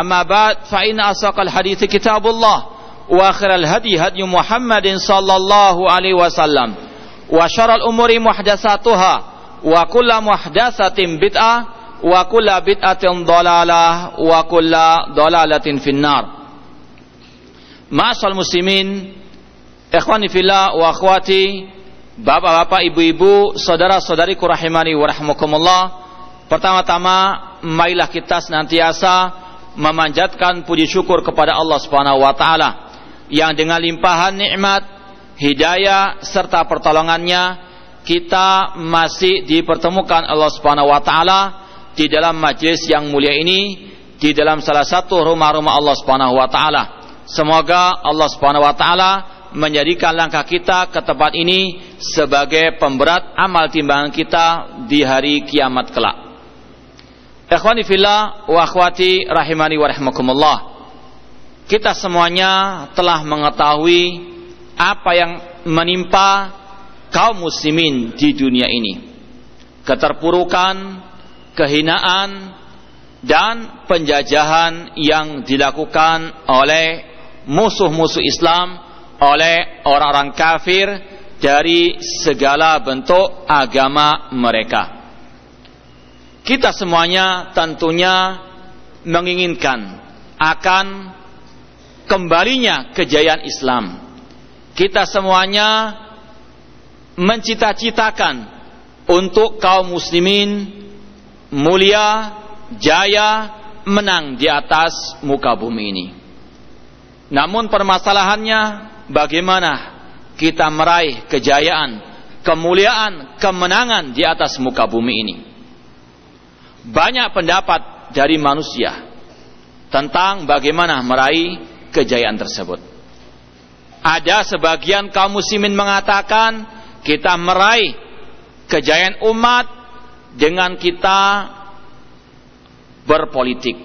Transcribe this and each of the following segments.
أما بعد فإن أصدق الحديث كتاب الله وآخر الهدي هدي محمد صلى الله عليه وسلم وشر الأمور محدثاتها وكل محدثة بدعة وكل بدعة ضلالة وكل ضلالة في النار Ma'asal muslimin Ikhwani fillah wa akhwati Bapak-bapak, ibu-ibu, saudara-saudariku rahimani wa rahmukumullah Pertama-tama Marilah kita senantiasa Memanjatkan puji syukur kepada Allah subhanahu wa ta'ala Yang dengan limpahan nikmat Hidayah serta pertolongannya Kita masih dipertemukan Allah subhanahu wa ta'ala Di dalam majlis yang mulia ini Di dalam salah satu rumah-rumah Allah subhanahu wa ta'ala Semoga Allah subhanahu wa ta'ala menjadikan langkah kita ke tempat ini sebagai pemberat amal timbangan kita di hari kiamat kelak. Ikhwani fillah wa akhwati rahimani wa rahimakumullah. Kita semuanya telah mengetahui apa yang menimpa kaum muslimin di dunia ini. Keterpurukan, kehinaan, dan penjajahan yang dilakukan oleh musuh-musuh Islam oleh orang-orang kafir dari segala bentuk agama mereka. Kita semuanya tentunya menginginkan akan kembalinya kejayaan Islam. Kita semuanya mencita-citakan untuk kaum muslimin mulia, jaya, menang di atas muka bumi ini. Namun permasalahannya bagaimana kita meraih kejayaan, kemuliaan, kemenangan di atas muka bumi ini. Banyak pendapat dari manusia tentang bagaimana meraih kejayaan tersebut. Ada sebagian kaum muslimin mengatakan kita meraih kejayaan umat dengan kita berpolitik.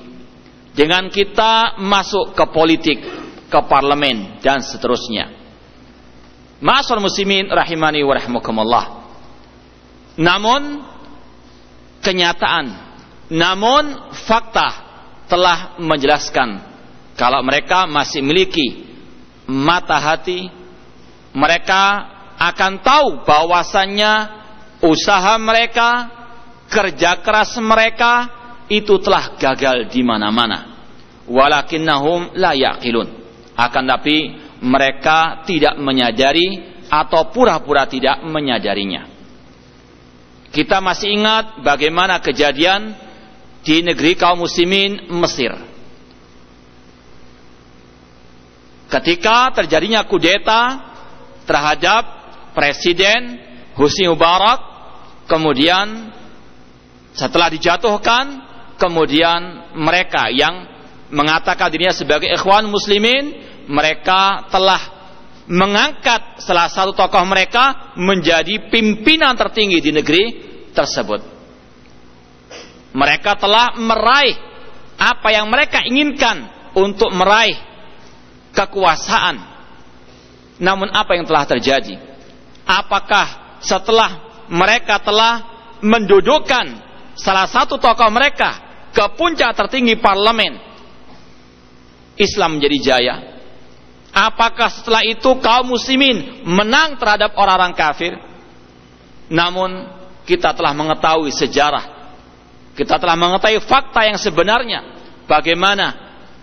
Dengan kita masuk ke politik, ke parlemen dan seterusnya. Ma'asal muslimin rahimani wa rahimakumullah. Namun kenyataan, namun fakta telah menjelaskan kalau mereka masih memiliki mata hati, mereka akan tahu bahwasannya usaha mereka, kerja keras mereka itu telah gagal di mana-mana. Walakinnahum la yaqilun akan tapi mereka tidak menyadari atau pura-pura tidak menyadarinya. Kita masih ingat bagaimana kejadian di negeri kaum muslimin Mesir. Ketika terjadinya kudeta terhadap Presiden Husni Mubarak, kemudian setelah dijatuhkan, kemudian mereka yang mengatakan dirinya sebagai ikhwan muslimin mereka telah mengangkat salah satu tokoh mereka menjadi pimpinan tertinggi di negeri tersebut. Mereka telah meraih apa yang mereka inginkan untuk meraih kekuasaan. Namun apa yang telah terjadi? Apakah setelah mereka telah mendudukkan salah satu tokoh mereka ke puncak tertinggi parlemen Islam menjadi jaya? Apakah setelah itu kaum muslimin menang terhadap orang-orang kafir? Namun kita telah mengetahui sejarah. Kita telah mengetahui fakta yang sebenarnya. Bagaimana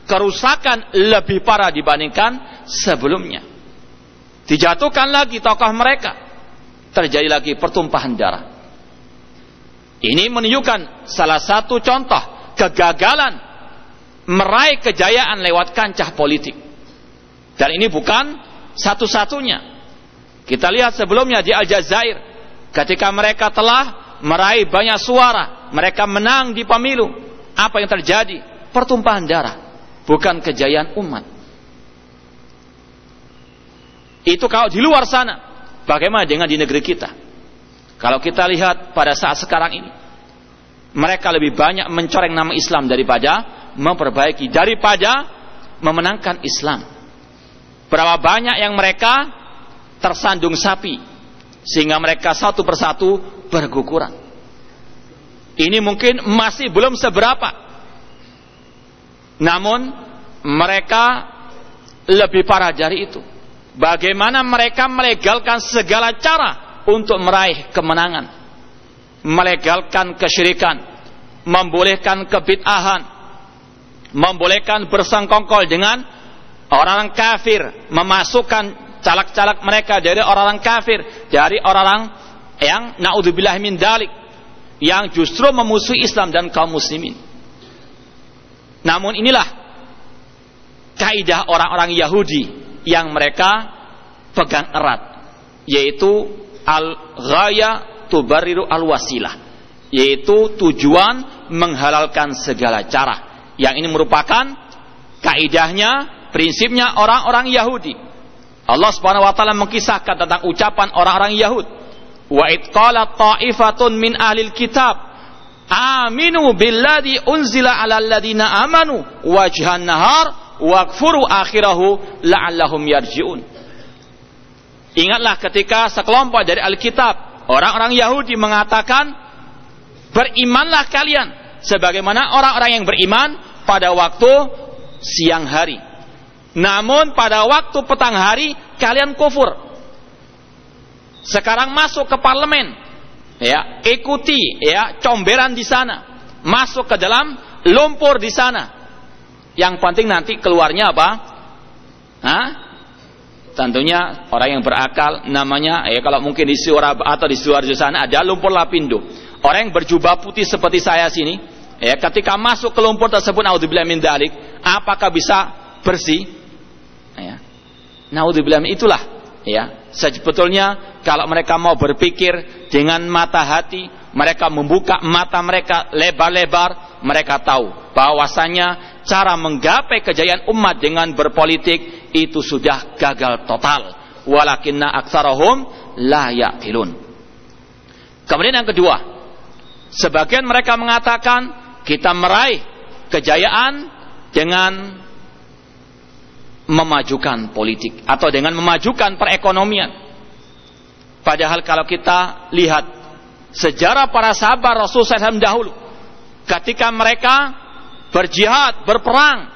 kerusakan lebih parah dibandingkan sebelumnya. Dijatuhkan lagi tokoh mereka. Terjadi lagi pertumpahan darah. Ini menunjukkan salah satu contoh kegagalan meraih kejayaan lewat kancah politik. Dan ini bukan satu-satunya. Kita lihat sebelumnya di Aljazair, ketika mereka telah meraih banyak suara, mereka menang di pemilu. Apa yang terjadi? Pertumpahan darah. bukan kejayaan umat. Itu kalau di luar sana. Bagaimana dengan di negeri kita? Kalau kita lihat pada saat sekarang ini, mereka lebih banyak mencoreng nama Islam daripada memperbaiki, daripada memenangkan Islam. Berapa banyak yang mereka tersandung sapi, sehingga mereka satu persatu berguguran. Ini mungkin masih belum seberapa. Namun mereka lebih parah dari itu Bagaimana mereka melegalkan segala cara untuk meraih kemenangan. Melegalkan kesyirikan, membolehkan kebid'ahan, membolehkan bersangkongkol dengan orang-orang kafir, memasukkan calak-calak mereka dari orang-orang kafir, dari orang-orang yang naudzubillah min dalik, yang justru memusuhi Islam dan kaum muslimin. Namun inilah kaidah orang-orang Yahudi yang mereka pegang erat yaitu al-ghaya tubariru al-wasilah yaitu tujuan menghalalkan segala cara. Yang ini merupakan kaidahnya prinsipnya orang-orang Yahudi. Allah Subhanahu wa taala mengkisahkan tentang ucapan orang-orang Yahud wa id qala ta'ifatun min ahlil kitab aminu billadhi unzila ala alladhina amanu wajhan nahar wakfuru akhirahu la'allahum yarji'un. Ingatlah ketika sekelompok dari Alkitab, orang-orang Yahudi mengatakan, berimanlah kalian sebagaimana orang-orang yang beriman pada waktu siang hari. Namun pada waktu petang hari kalian kufur. Sekarang masuk ke parlemen, ya, ikuti ya comberan di sana. Masuk ke dalam lumpur di sana yang penting nanti keluarnya apa? Hah? Tentunya orang yang berakal namanya ya kalau mungkin di Surab atau di Sidoarjo sana ada lumpur lapindo. Orang yang berjubah putih seperti saya sini, ya ketika masuk ke lumpur tersebut naudzubillah min dalik, apakah bisa bersih? Ya. Naudzubillah itulah ya. Sebetulnya kalau mereka mau berpikir dengan mata hati, mereka membuka mata mereka lebar-lebar, mereka tahu bahwasanya cara menggapai kejayaan umat dengan berpolitik itu sudah gagal total. Walakinna aktsarahum la yaqilun. Kemudian yang kedua, sebagian mereka mengatakan kita meraih kejayaan dengan memajukan politik atau dengan memajukan perekonomian. Padahal kalau kita lihat sejarah para sahabat Rasul SAW dahulu, ketika mereka berjihad, berperang.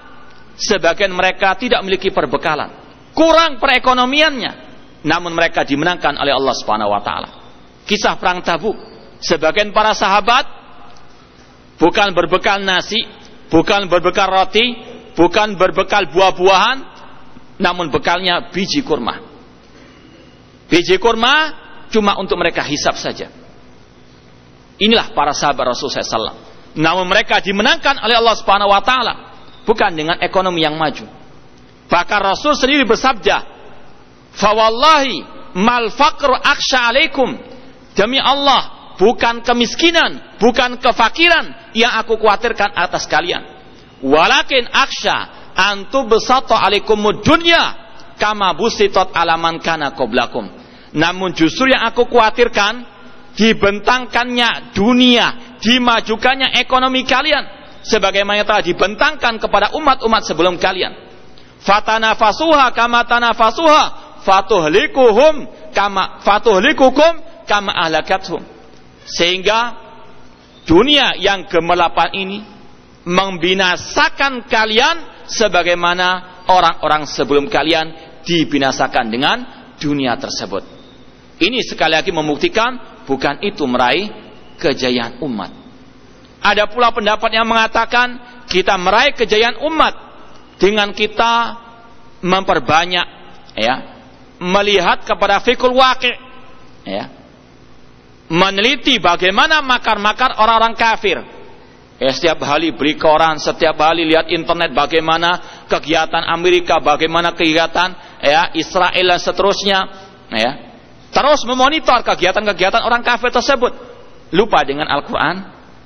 Sebagian mereka tidak memiliki perbekalan. Kurang perekonomiannya. Namun mereka dimenangkan oleh Allah Subhanahu wa taala. Kisah perang Tabuk. Sebagian para sahabat bukan berbekal nasi, bukan berbekal roti, bukan berbekal buah-buahan, namun bekalnya biji kurma. Biji kurma cuma untuk mereka hisap saja. Inilah para sahabat Rasulullah SAW. Namun mereka dimenangkan oleh Allah Subhanahu wa taala bukan dengan ekonomi yang maju. Bahkan Rasul sendiri bersabda, "Fawallahi mal faqru aksha alaikum." Demi Allah, bukan kemiskinan, bukan kefakiran yang aku khawatirkan atas kalian. Walakin aksha antu besata alaikumud dunya kama busitot alaman kana qablakum. Namun justru yang aku khawatirkan dibentangkannya dunia dimajukannya ekonomi kalian sebagaimana telah dibentangkan kepada umat-umat sebelum kalian. Fatanafasuha kama tanafasuha fatuhlikuhum kama fatuhlikukum kama ahlakathum. Sehingga dunia yang gemelapan ini membinasakan kalian sebagaimana orang-orang sebelum kalian dibinasakan dengan dunia tersebut. Ini sekali lagi membuktikan bukan itu meraih kejayaan umat. Ada pula pendapat yang mengatakan kita meraih kejayaan umat dengan kita memperbanyak ya, melihat kepada fikul wakil ya. Meneliti bagaimana makar-makar orang-orang kafir. Ya, setiap hari beli koran, setiap hari lihat internet bagaimana kegiatan Amerika, bagaimana kegiatan ya Israel dan seterusnya, ya. Terus memonitor kegiatan-kegiatan orang kafir tersebut lupa dengan Al-Quran,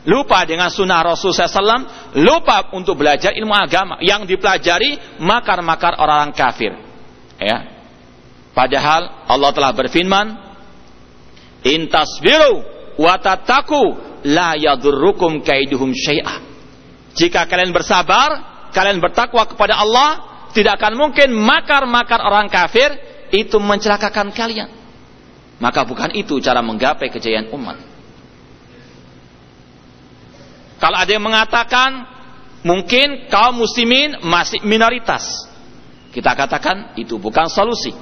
lupa dengan sunnah Rasul SAW, lupa untuk belajar ilmu agama. Yang dipelajari makar-makar orang-orang kafir. Ya. Padahal Allah telah berfirman, Intasbiru watataku la yadurrukum kaiduhum syai'ah. Jika kalian bersabar, kalian bertakwa kepada Allah, tidak akan mungkin makar-makar orang kafir itu mencelakakan kalian. Maka bukan itu cara menggapai kejayaan umat. Kalau ada yang mengatakan mungkin kaum muslimin masih minoritas. Kita katakan itu bukan solusi.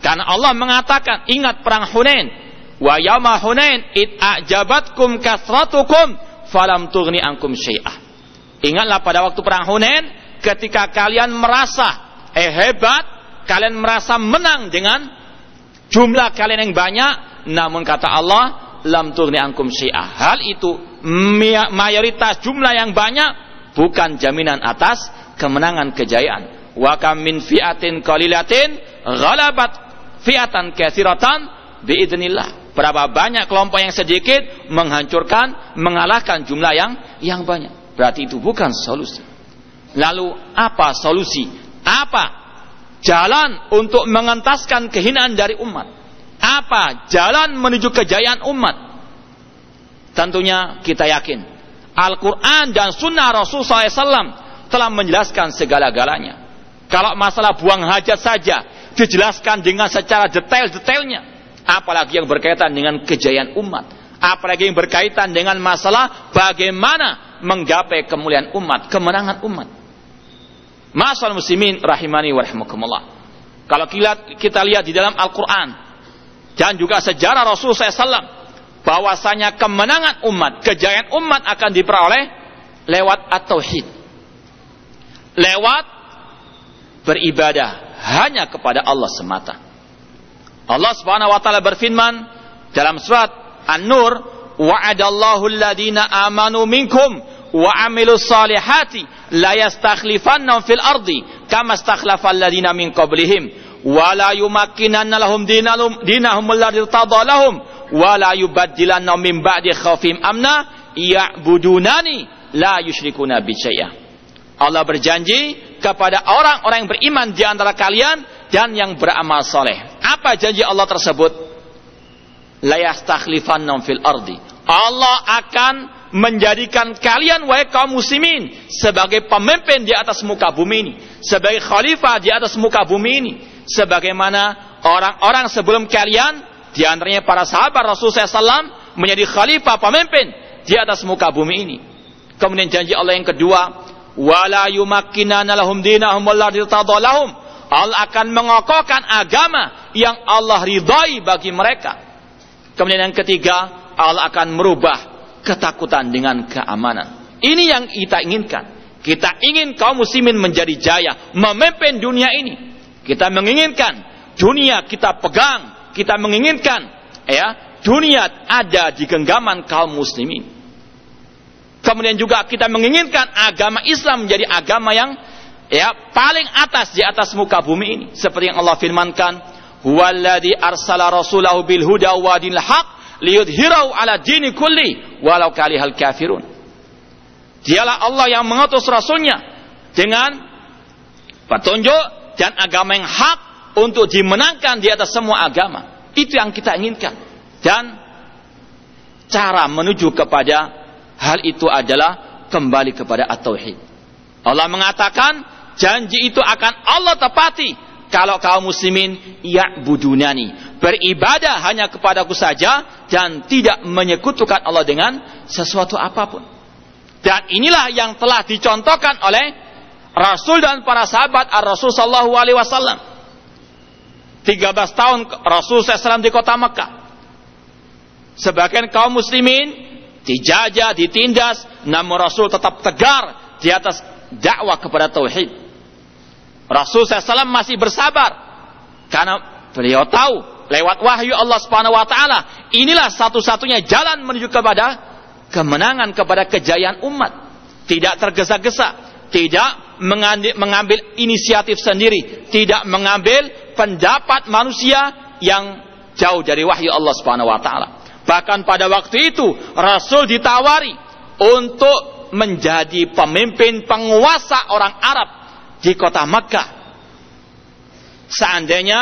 Karena Allah mengatakan ingat perang Hunain. Wa yawma Hunain it ajabatkum kasratukum falam tughni ankum syai'ah. Ingatlah pada waktu perang Hunain ketika kalian merasa eh hebat, kalian merasa menang dengan jumlah kalian yang banyak, namun kata Allah lam tughni ankum syai'ah. Hal itu mayoritas jumlah yang banyak bukan jaminan atas kemenangan kejayaan. Wa kam min fi'atin qalilatin ghalabat fi'atan katsiratan biidznillah. Berapa banyak kelompok yang sedikit menghancurkan, mengalahkan jumlah yang yang banyak. Berarti itu bukan solusi. Lalu apa solusi? Apa jalan untuk mengentaskan kehinaan dari umat? Apa jalan menuju kejayaan umat? Tentunya kita yakin Al-Quran dan Sunnah Rasul SAW telah menjelaskan segala-galanya. Kalau masalah buang hajat saja dijelaskan dengan secara detail-detailnya, apalagi yang berkaitan dengan kejayaan umat, apalagi yang berkaitan dengan masalah bagaimana menggapai kemuliaan umat, kemenangan umat. Masal muslimin rahimani wa rahimakumullah. Kalau kita lihat di dalam Al-Quran dan juga sejarah Rasul SAW, bahwasanya kemenangan umat, kejayaan umat akan diperoleh lewat at-tauhid. Lewat beribadah hanya kepada Allah semata. Allah Subhanahu wa taala berfirman dalam surat An-Nur, "Wa'adallahu alladhina amanu minkum wa 'amilus salihati la yastakhlifannahum fil ardi kama istakhlafa alladhina min qablihim wa la yumakkinanna lahum dinahum alladhi lahum wala yubaddilanna min ba'di khawfim amna ya'budunani la yusyrikuna bi Allah berjanji kepada orang-orang yang beriman di antara kalian dan yang beramal soleh. Apa janji Allah tersebut? La yastakhlifannahum fil ardi. Allah akan menjadikan kalian wahai kaum muslimin sebagai pemimpin di atas muka bumi ini, sebagai khalifah di atas muka bumi ini, sebagaimana orang-orang sebelum kalian di antaranya para sahabat Rasul SAW menjadi khalifah pemimpin di atas muka bumi ini. Kemudian janji Allah yang kedua, wala yumakkinana lahum dinahum lahum. Allah akan mengokohkan agama yang Allah ridhai bagi mereka. Kemudian yang ketiga, Allah akan merubah ketakutan dengan keamanan. Ini yang kita inginkan. Kita ingin kaum muslimin menjadi jaya, memimpin dunia ini. Kita menginginkan dunia kita pegang kita menginginkan ya dunia ada di genggaman kaum muslimin. Kemudian juga kita menginginkan agama Islam menjadi agama yang ya paling atas di atas muka bumi ini seperti yang Allah firmankan huwallazi arsala rasulahu bil huda wa dinil haq liyudhhirahu ala dini kulli walau kafirun dialah Allah yang mengutus rasulnya dengan petunjuk dan agama yang hak untuk dimenangkan di atas semua agama. Itu yang kita inginkan. Dan cara menuju kepada hal itu adalah kembali kepada at-tauhid. Allah mengatakan janji itu akan Allah tepati kalau kaum muslimin ya'budunani beribadah hanya kepadaku saja dan tidak menyekutukan Allah dengan sesuatu apa pun. Dan inilah yang telah dicontohkan oleh Rasul dan para sahabat Ar-Rasul sallallahu alaihi wasallam 13 tahun Rasul SAW di kota Mekah. Sebagian kaum muslimin dijajah, ditindas, namun Rasul tetap tegar di atas dakwah kepada tauhid. Rasul SAW masih bersabar karena beliau tahu lewat wahyu Allah Subhanahu wa taala inilah satu-satunya jalan menuju kepada kemenangan kepada kejayaan umat. Tidak tergesa-gesa, tidak mengambil inisiatif sendiri, tidak mengambil pendapat manusia yang jauh dari wahyu Allah Subhanahu wa taala. Bahkan pada waktu itu Rasul ditawari untuk menjadi pemimpin penguasa orang Arab di kota Makkah. Seandainya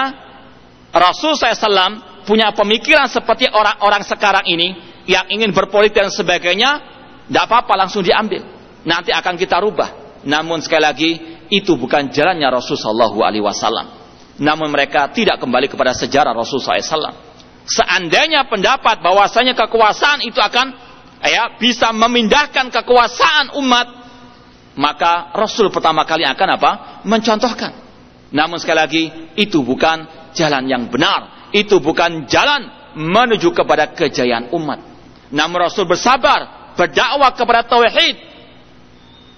Rasul SAW punya pemikiran seperti orang-orang sekarang ini yang ingin berpolitik dan sebagainya, tidak apa-apa langsung diambil. Nanti akan kita rubah. Namun sekali lagi itu bukan jalannya Rasul Shallallahu Alaihi Wasallam. Namun mereka tidak kembali kepada sejarah Rasul SAW. Seandainya pendapat bahwasanya kekuasaan itu akan ya bisa memindahkan kekuasaan umat, maka Rasul pertama kali akan apa? Mencontohkan. Namun sekali lagi itu bukan jalan yang benar. Itu bukan jalan menuju kepada kejayaan umat. Namun Rasul bersabar, berdakwah kepada tauhid,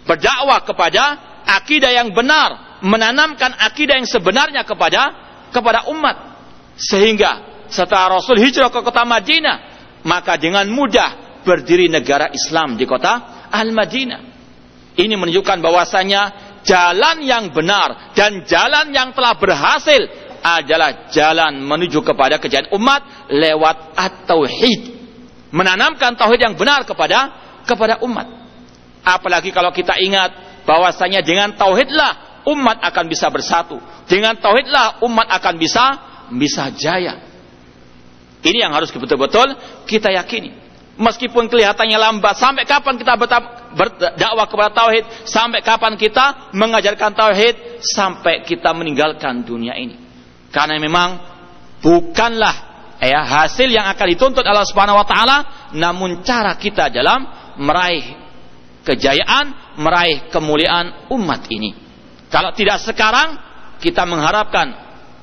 berdakwah kepada akidah yang benar, menanamkan akidah yang sebenarnya kepada kepada umat. Sehingga setelah Rasul hijrah ke kota Madinah, maka dengan mudah berdiri negara Islam di kota Al-Madinah. Ini menunjukkan bahwasanya jalan yang benar dan jalan yang telah berhasil adalah jalan menuju kepada kejayaan umat lewat at-tauhid. Menanamkan tauhid yang benar kepada kepada umat. Apalagi kalau kita ingat bahwasanya dengan tauhidlah umat akan bisa bersatu. Dengan tauhidlah umat akan bisa bisa jaya. Ini yang harus betul-betul kita yakini. Meskipun kelihatannya lambat, sampai kapan kita berdakwah kepada tauhid? Sampai kapan kita mengajarkan tauhid? Sampai kita meninggalkan dunia ini. Karena memang bukanlah ya hasil yang akan dituntut Allah Subhanahu wa taala, namun cara kita dalam meraih kejayaan, meraih kemuliaan umat ini. Kalau tidak sekarang, kita mengharapkan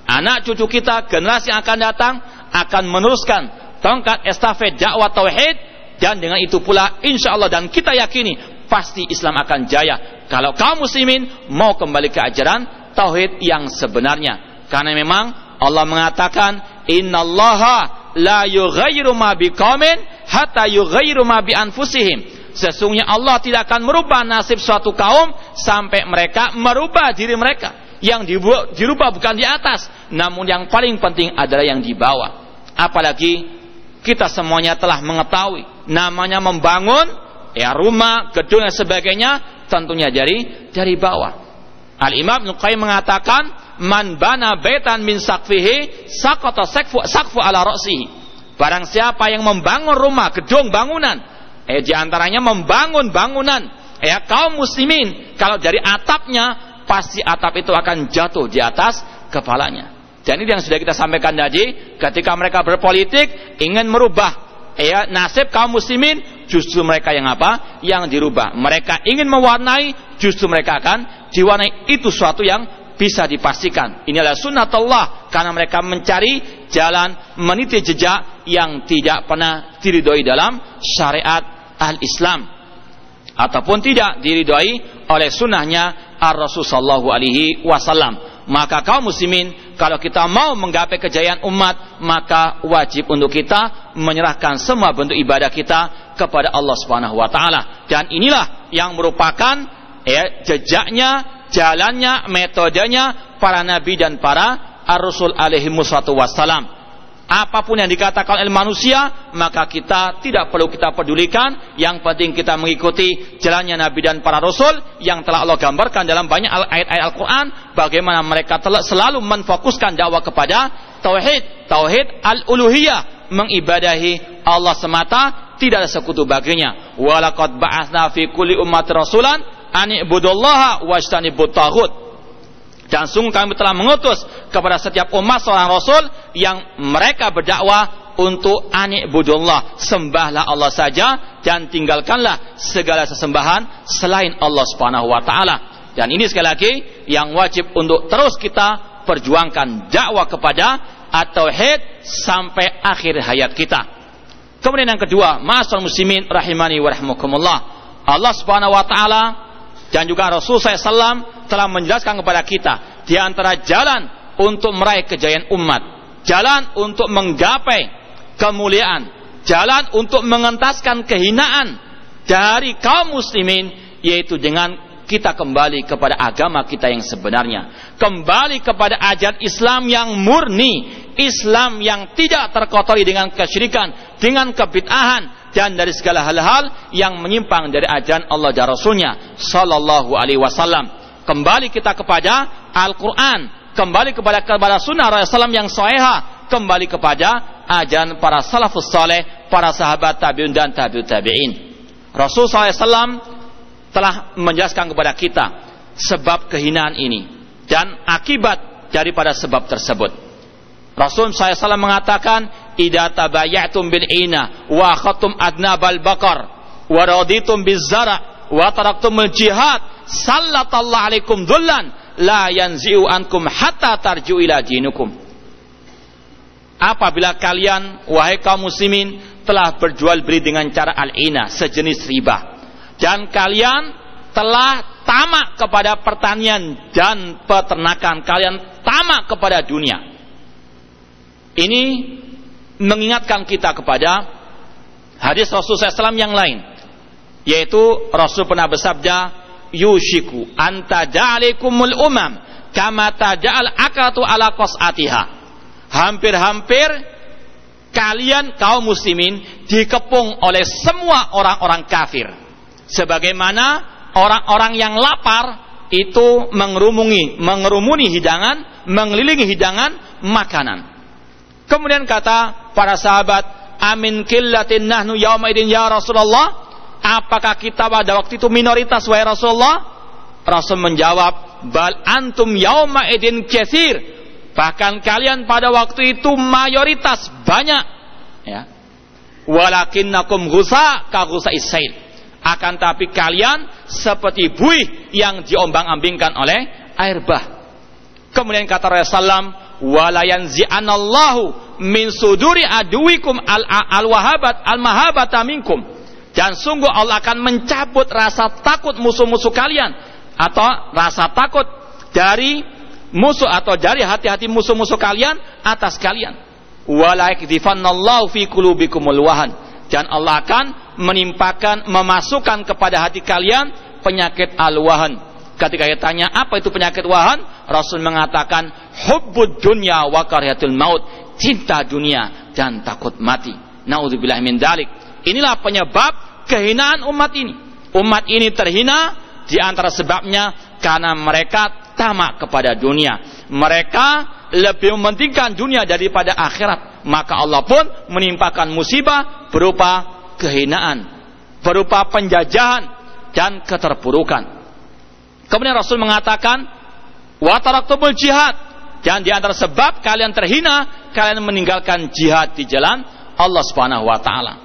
anak cucu kita, generasi yang akan datang akan meneruskan tongkat estafet dakwah tauhid. Dan dengan itu pula insya Allah dan kita yakini pasti Islam akan jaya. Kalau kaum muslimin mau kembali ke ajaran tauhid yang sebenarnya. Karena memang Allah mengatakan innallaha la yughayyiru ma biqaumin hatta yughayyiru ma bi anfusihim sesungguhnya Allah tidak akan merubah nasib suatu kaum sampai mereka merubah diri mereka. Yang dirubah bukan di atas namun yang paling penting adalah yang di bawah. Apalagi kita semuanya telah mengetahui namanya membangun ya rumah, gedung dan sebagainya tentunya dari dari bawah. Al Imam Nuqaim mengatakan man bana baitan min sakfihi sakata sakfu sakfu ala ra'sihi. Barang siapa yang membangun rumah, gedung, bangunan, eh di antaranya membangun bangunan, ya kaum muslimin kalau dari atapnya pasti atap itu akan jatuh di atas kepalanya. Dan ini yang sudah kita sampaikan tadi, ketika mereka berpolitik ingin merubah ya nasib kaum muslimin, justru mereka yang apa? Yang dirubah. Mereka ingin mewarnai, justru mereka akan diwarnai. Itu suatu yang bisa dipastikan. Ini adalah sunnatullah karena mereka mencari jalan meniti jejak yang tidak pernah diridhoi dalam syariat al-Islam ataupun tidak diridhoi oleh sunnahnya ar-Rasul sallallahu alaihi wasallam maka kaum muslimin kalau kita mau menggapai kejayaan umat maka wajib untuk kita menyerahkan semua bentuk ibadah kita kepada Allah Subhanahu wa taala. Dan inilah yang merupakan ya jejaknya jalannya metodenya para nabi dan para ar-rasul alaihi wassalam apa pun yang dikatakan oleh manusia maka kita tidak perlu kita pedulikan. Yang penting kita mengikuti jalannya Nabi dan para Rasul yang telah Allah gambarkan dalam banyak ayat-ayat Al-Quran. Bagaimana mereka telah selalu menfokuskan dakwah kepada tauhid. Tauhid al-uluhiyah. Mengibadahi Allah semata tidak ada sekutu baginya. Walaqad ba'atsna fi kulli umat rasulan an ibudullaha wajtanibut taghut. Dan sungguh kami telah mengutus kepada setiap umat seorang rasul yang mereka berdakwah untuk anik budullah. Sembahlah Allah saja dan tinggalkanlah segala sesembahan selain Allah Subhanahu wa taala. Dan ini sekali lagi yang wajib untuk terus kita perjuangkan dakwah kepada at-tauhid sampai akhir hayat kita. Kemudian yang kedua, ma'asal muslimin rahimani wa rahmukumullah. Allah Subhanahu wa taala dan juga Rasul SAW telah menjelaskan kepada kita di antara jalan untuk meraih kejayaan umat, jalan untuk menggapai kemuliaan, jalan untuk mengentaskan kehinaan dari kaum muslimin yaitu dengan kita kembali kepada agama kita yang sebenarnya, kembali kepada ajaran Islam yang murni, Islam yang tidak terkotori dengan kesyirikan, dengan kebid'ahan, dan dari segala hal-hal yang menyimpang dari ajaran Allah dan Rasulnya Sallallahu Alaihi Wasallam. Kembali kita kepada Al-Quran, kembali kepada kepada Sunnah Rasulullah yang soeha, kembali kepada ajaran para salafus saleh, para sahabat tabiun dan tabiut tabiin. Rasul SAW telah menjelaskan kepada kita sebab kehinaan ini dan akibat daripada sebab tersebut. Rasul SAW mengatakan, "Idza tabayatum bil ina wa khatum adnabal bakar wa raditum biz zara wa taraktumul jihad, sallatallahu alaikum dhullan la yanzi'u ankum hatta tarju ila dinukum." Apabila kalian wahai kaum muslimin telah berjual beli dengan cara al-ina, sejenis riba. Dan kalian telah tamak kepada pertanian dan peternakan. Kalian tamak kepada dunia. Ini mengingatkan kita kepada hadis Rasul SAW yang lain yaitu Rasul pernah bersabda yushiku anta ja'alikumul umam kama taja'al akatu ala qas'atiha hampir-hampir kalian kaum muslimin dikepung oleh semua orang-orang kafir sebagaimana orang-orang yang lapar itu mengerumuni mengerumuni hidangan, mengelilingi hidangan makanan. Kemudian kata para sahabat, "Amin killatin nahnu yauma idin ya Rasulullah?" Apakah kita pada waktu itu minoritas wahai Rasulullah? Rasul menjawab, "Bal antum yauma idin katsir." Bahkan kalian pada waktu itu mayoritas banyak, ya. Walakinnakum ghusa ka ghusa isail akan tapi kalian seperti buih yang diombang-ambingkan oleh air bah. Kemudian kata Rasulullah walayan zi'anallahu min suduri aduikum al-wahabat al-mahabata minkum. Dan sungguh Allah akan mencabut rasa takut musuh-musuh kalian atau rasa takut dari musuh atau dari hati-hati musuh-musuh kalian atas kalian. Fi wahan dan Allah akan menimpakan memasukkan kepada hati kalian penyakit al-wahan. Ketika ditanya apa itu penyakit wahan, Rasul mengatakan hubbud dunya wa karyatul maut, cinta dunia dan takut mati. Nauzubillah min dalik. Inilah penyebab kehinaan umat ini. Umat ini terhina di antara sebabnya karena mereka tamak kepada dunia. Mereka lebih mementingkan dunia daripada akhirat. Maka Allah pun menimpakan musibah berupa kehinaan, berupa penjajahan dan keterpurukan. Kemudian Rasul mengatakan, "Wa taraktumul jihad." Dan di antara sebab kalian terhina, kalian meninggalkan jihad di jalan Allah Subhanahu wa taala.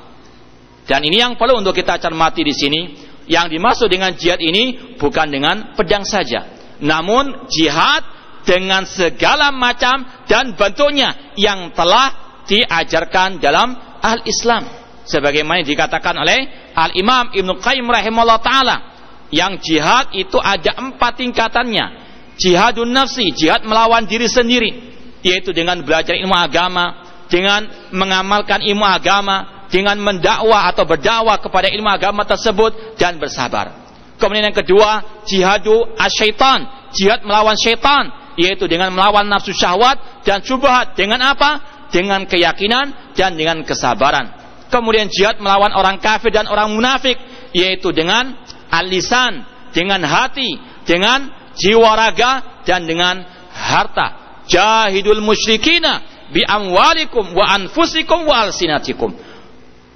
Dan ini yang perlu untuk kita cermati di sini. Yang dimaksud dengan jihad ini bukan dengan pedang saja, namun jihad dengan segala macam dan bentuknya yang telah diajarkan dalam al-Islam. Sebagaimana dikatakan oleh Al Imam Ibnu Qayyim rahimahullah taala yang jihad itu ada empat tingkatannya. Jihadun nafsi jihad melawan diri sendiri yaitu dengan belajar ilmu agama dengan mengamalkan ilmu agama dengan mendakwah atau berdakwah kepada ilmu agama tersebut dan bersabar. Kemudian yang kedua jihadu asyaitan. Jihad melawan syaitan. Yaitu dengan melawan nafsu syahwat dan syubhat. Dengan apa? Dengan keyakinan dan dengan kesabaran. Kemudian jihad melawan orang kafir dan orang munafik. Yaitu dengan alisan dengan hati dengan jiwa raga dan dengan harta. Jahidul musyrikina bi amwalikum wa anfusikum wa alsinatikum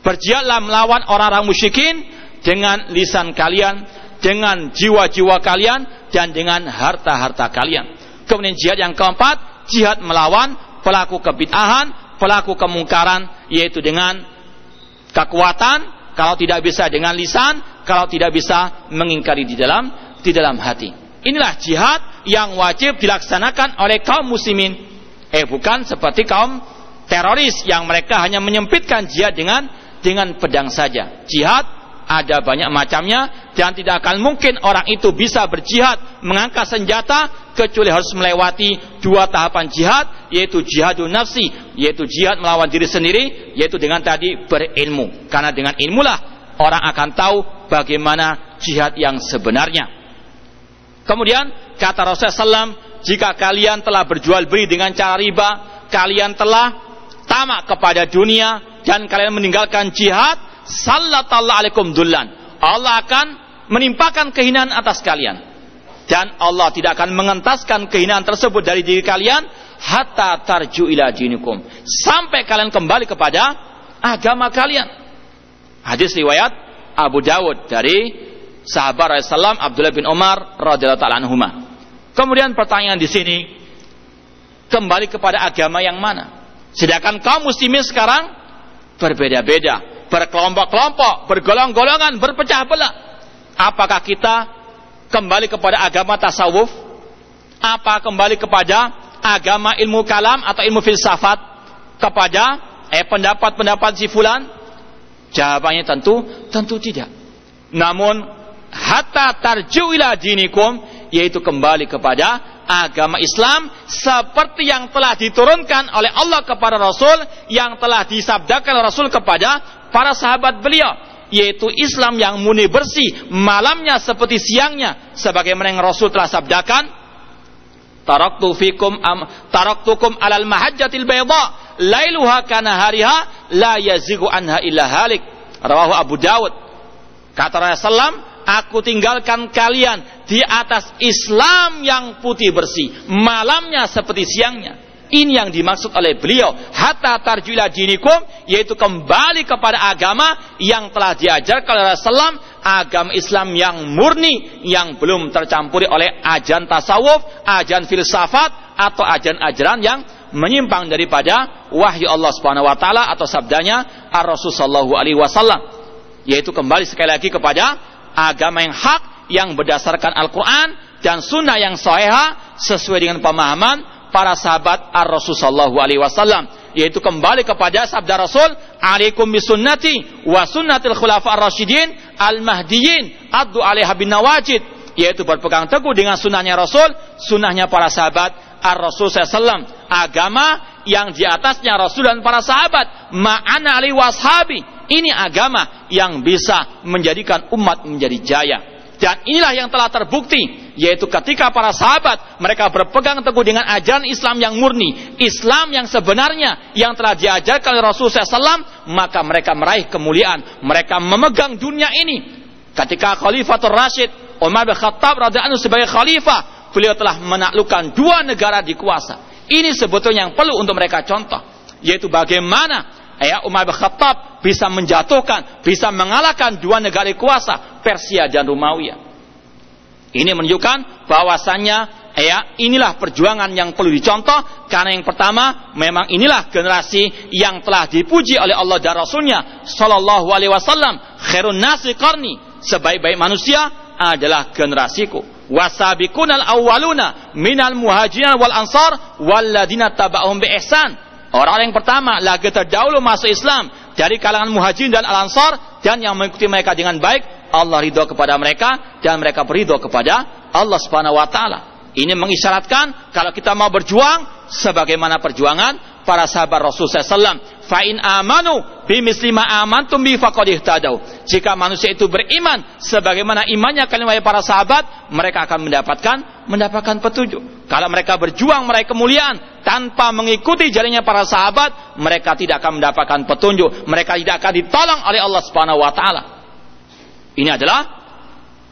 berjihadlah melawan orang-orang musyrikin dengan lisan kalian dengan jiwa-jiwa kalian dan dengan harta-harta kalian kemudian jihad yang keempat jihad melawan pelaku kebid'ahan pelaku kemungkaran yaitu dengan kekuatan kalau tidak bisa dengan lisan, kalau tidak bisa mengingkari di dalam di dalam hati. Inilah jihad yang wajib dilaksanakan oleh kaum muslimin. Eh bukan seperti kaum teroris yang mereka hanya menyempitkan jihad dengan dengan pedang saja. Jihad ada banyak macamnya dan tidak akan mungkin orang itu bisa berjihad mengangkat senjata kecuali harus melewati dua tahapan jihad yaitu jihadun nafsi yaitu jihad melawan diri sendiri yaitu dengan tadi berilmu karena dengan ilmulah orang akan tahu bagaimana jihad yang sebenarnya kemudian kata Rasulullah SAW jika kalian telah berjual beli dengan cara riba kalian telah tamak kepada dunia dan kalian meninggalkan jihad sallatallahu alaikum dullan. Allah akan menimpakan kehinaan atas kalian. Dan Allah tidak akan mengentaskan kehinaan tersebut dari diri kalian hatta tarju ila dinikum. Sampai kalian kembali kepada agama kalian. Hadis riwayat Abu Dawud dari sahabat Rasulullah Abdullah bin Umar radhiyallahu taala anhuma. Kemudian pertanyaan di sini kembali kepada agama yang mana? Sedangkan kaum muslimin sekarang berbeda-beda, berkelompok-kelompok, bergolong-golongan, berpecah belah. Apakah kita kembali kepada agama tasawuf? Apa kembali kepada agama ilmu kalam atau ilmu filsafat? Kepada eh pendapat-pendapat si fulan? Jawabannya tentu tentu tidak. Namun hatta tarju ila dinikum yaitu kembali kepada agama Islam seperti yang telah diturunkan oleh Allah kepada Rasul yang telah disabdakan Rasul kepada para sahabat beliau yaitu Islam yang murni bersih malamnya seperti siangnya sebagaimana yang Rasul telah sabdakan taraktu fikum am taraktukum alal mahajjatil bayda lailuha kana hariha la yazigu anha illa halik. Rawahu Abu Dawud. Kata Rasulullah aku tinggalkan kalian di atas Islam yang putih bersih, malamnya seperti siangnya. Ini yang dimaksud oleh beliau. Hatta tarjula dinikum, yaitu kembali kepada agama yang telah diajarkan oleh Rasulullah, agama Islam yang murni, yang belum tercampuri oleh ajaran tasawuf, ajaran filsafat, atau ajaran-ajaran yang menyimpang daripada wahyu Allah Subhanahu wa taala atau sabdanya Ar-Rasul sallallahu alaihi wasallam. Yaitu kembali sekali lagi kepada agama yang hak yang berdasarkan Al-Quran dan sunnah yang soeha sesuai dengan pemahaman para sahabat Ar-Rasul Sallallahu Alaihi Wasallam yaitu kembali kepada sabda Rasul alaikum bisunnati wa sunnatil khulafa ar-rasyidin al-mahdiyin addu alaiha bin nawajid yaitu berpegang teguh dengan sunnahnya Rasul sunnahnya para sahabat Ar-Rasul SAW agama yang di atasnya Rasul dan para sahabat ma'ana ali washabi ini agama yang bisa menjadikan umat menjadi jaya. Dan inilah yang telah terbukti, yaitu ketika para sahabat mereka berpegang teguh dengan ajaran Islam yang murni, Islam yang sebenarnya yang telah diajarkan oleh Rasulullah SAW, maka mereka meraih kemuliaan, mereka memegang dunia ini. Ketika Khalifatul Rashid Umar bin Khattab radhiyallahu sebagai khalifah, beliau telah menaklukkan dua negara di kuasa. Ini sebetulnya yang perlu untuk mereka contoh, yaitu bagaimana ya Umar bin Khattab bisa menjatuhkan, bisa mengalahkan dua negara kuasa, Persia dan Romawi. Ini menunjukkan bahwasannya ya inilah perjuangan yang perlu dicontoh karena yang pertama memang inilah generasi yang telah dipuji oleh Allah dan Rasulnya Shallallahu Alaihi Wasallam khairun nasi qarni sebaik-baik manusia adalah generasiku wasabiqunal awwaluna minal muhajirin wal ansar walladina taba'hum bi ihsan Orang yang pertama lagi terdahulu masuk Islam dari kalangan muhajirin dan al-ansar dan yang mengikuti mereka dengan baik, Allah ridho kepada mereka dan mereka beridho kepada Allah Subhanahu wa taala. Ini mengisyaratkan kalau kita mau berjuang sebagaimana perjuangan para sahabat Rasul SAW. Fa'in amanu bimisli ma amantum bi faqad ihtadaw. Jika manusia itu beriman sebagaimana imannya kalian wahai para sahabat, mereka akan mendapatkan mendapatkan petunjuk. Kalau mereka berjuang meraih kemuliaan tanpa mengikuti jalannya para sahabat, mereka tidak akan mendapatkan petunjuk. Mereka tidak akan ditolong oleh Allah Subhanahu wa taala. Ini adalah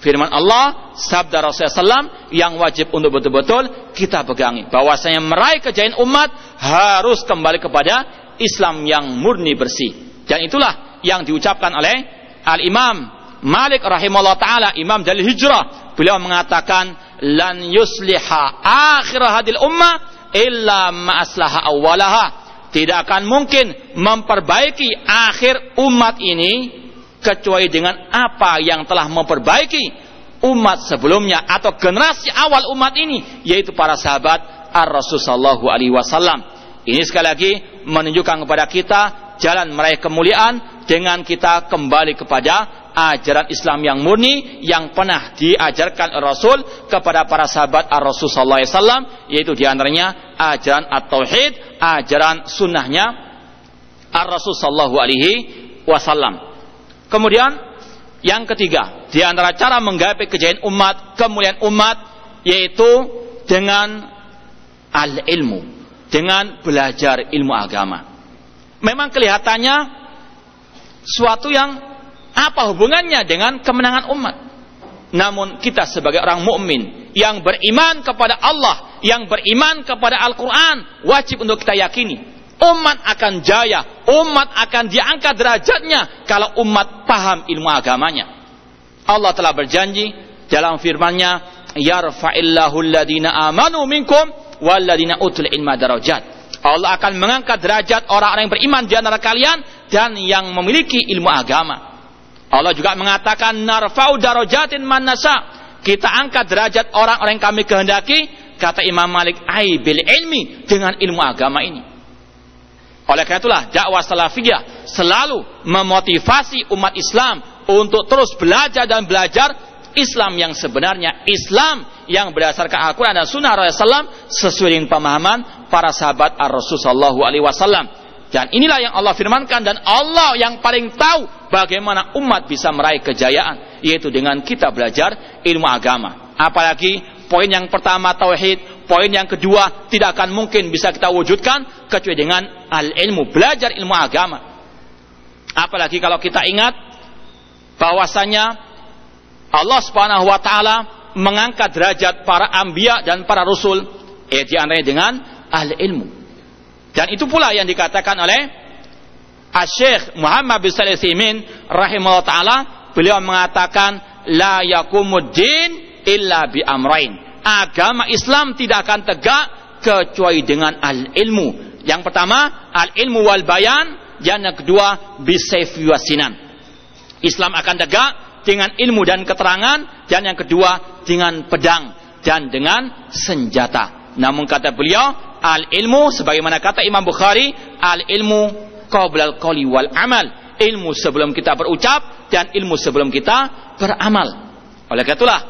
firman Allah, sabda Rasulullah SAW yang wajib untuk betul-betul kita pegangi. Bahwasanya meraih kejayaan umat harus kembali kepada Islam yang murni bersih. Dan itulah yang diucapkan oleh Al-Imam Malik rahimahullah taala, Imam Dalil Hijrah. Beliau mengatakan lan yusliha akhir hadil ummah illa ma'aslaha awalaha. Tidak akan mungkin memperbaiki akhir umat ini kecuali dengan apa yang telah memperbaiki umat sebelumnya atau generasi awal umat ini yaitu para sahabat Ar-Rasul sallallahu alaihi wasallam. Ini sekali lagi menunjukkan kepada kita jalan meraih kemuliaan dengan kita kembali kepada ajaran Islam yang murni yang pernah diajarkan Rasul kepada para sahabat Ar-Rasul sallallahu alaihi wasallam yaitu di antaranya ajaran at-tauhid, ajaran sunnahnya Ar-Rasul sallallahu alaihi wasallam. Kemudian yang ketiga, di antara cara menggapai kejayaan umat, kemuliaan umat yaitu dengan al-ilmu, dengan belajar ilmu agama. Memang kelihatannya suatu yang apa hubungannya dengan kemenangan umat. Namun kita sebagai orang mukmin yang beriman kepada Allah, yang beriman kepada Al-Quran, wajib untuk kita yakini. Umat akan jaya, umat akan diangkat derajatnya kalau umat paham ilmu agamanya. Allah telah berjanji dalam firman-Nya, "Yarfa'illahu alladhina amanu minkum walladhina utul ilma darajat." Allah akan mengangkat derajat orang-orang yang beriman di antara kalian dan yang memiliki ilmu agama. Allah juga mengatakan narfa'u darajatin man nasa. Kita angkat derajat orang-orang yang kami kehendaki, kata Imam Malik, ai bil ilmi dengan ilmu agama ini. Oleh karena itulah dakwah salafiyah selalu memotivasi umat Islam untuk terus belajar dan belajar Islam yang sebenarnya Islam yang berdasarkan Al-Quran dan Sunnah Rasulullah sesuai dengan pemahaman para sahabat Ar-Rasul Alaihi Wasallam. Dan inilah yang Allah firmankan dan Allah yang paling tahu bagaimana umat bisa meraih kejayaan yaitu dengan kita belajar ilmu agama. Apalagi poin yang pertama tauhid, poin yang kedua tidak akan mungkin bisa kita wujudkan kecuali dengan al-ilmu, belajar ilmu agama. Apalagi kalau kita ingat bahwasanya Allah Subhanahu wa taala mengangkat derajat para anbiya dan para rasul eh di antaranya dengan ahli ilmu. Dan itu pula yang dikatakan oleh Asy-Syaikh Muhammad bin Utsaimin rahimahullah taala beliau mengatakan la yakumuddin illa bi amrain. Agama Islam tidak akan tegak kecuali dengan al ilmu. Yang pertama al ilmu wal bayan, dan yang kedua bisayfi wasinan. Islam akan tegak dengan ilmu dan keterangan dan yang kedua dengan pedang dan dengan senjata. Namun kata beliau, al ilmu sebagaimana kata Imam Bukhari, al ilmu qabla al wal amal. Ilmu sebelum kita berucap dan ilmu sebelum kita beramal. Oleh karena itulah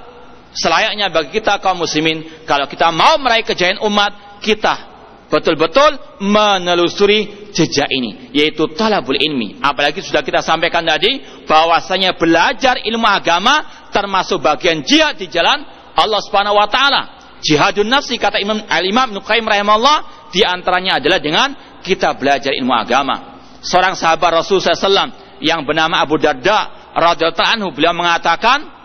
selayaknya bagi kita kaum muslimin kalau kita mau meraih kejayaan umat, kita betul-betul menelusuri jejak ini yaitu talabul ilmi. Apalagi sudah kita sampaikan tadi bahwasanya belajar ilmu agama termasuk bagian jihad di jalan Allah Subhanahu wa taala. Jihadun nafsi kata Imam Al-Imam Nuqaim rahimahullah di antaranya adalah dengan kita belajar ilmu agama. Seorang sahabat Rasul SAW yang bernama Abu Darda radhiyallahu anhu beliau mengatakan